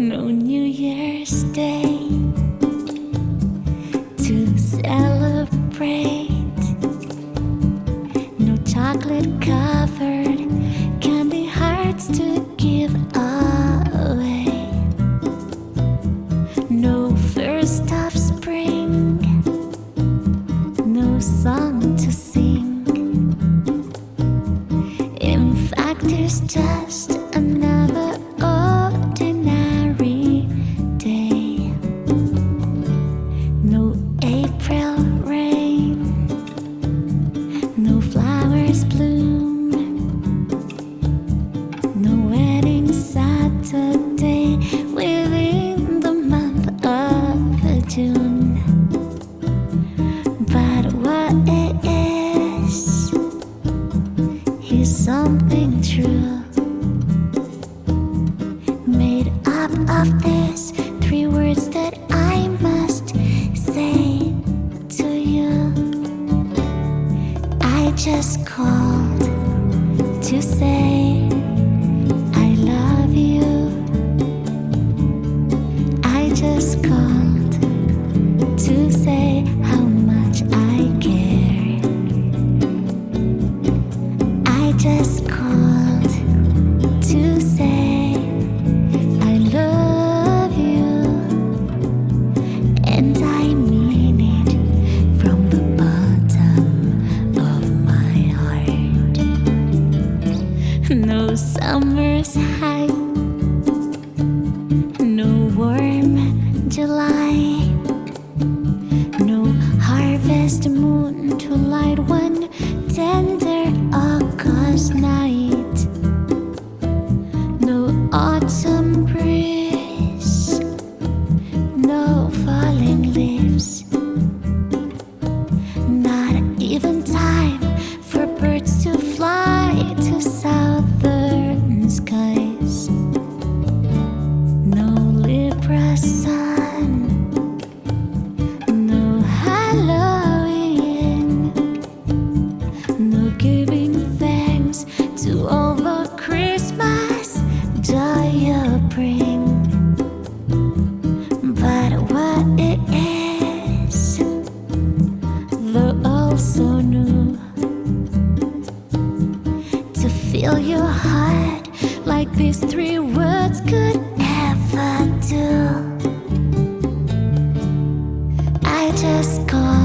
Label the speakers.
Speaker 1: no New Year's Day to celebrate, no chocolate covered candy hearts to give away, no first of spring, no song to sing. In fact, there's just another. Of this three words that I must say to you. I just called to say summer's high, no warm July, no harvest moon to light one tender August night. No autumn to fill your heart like these three words could ever do. I just called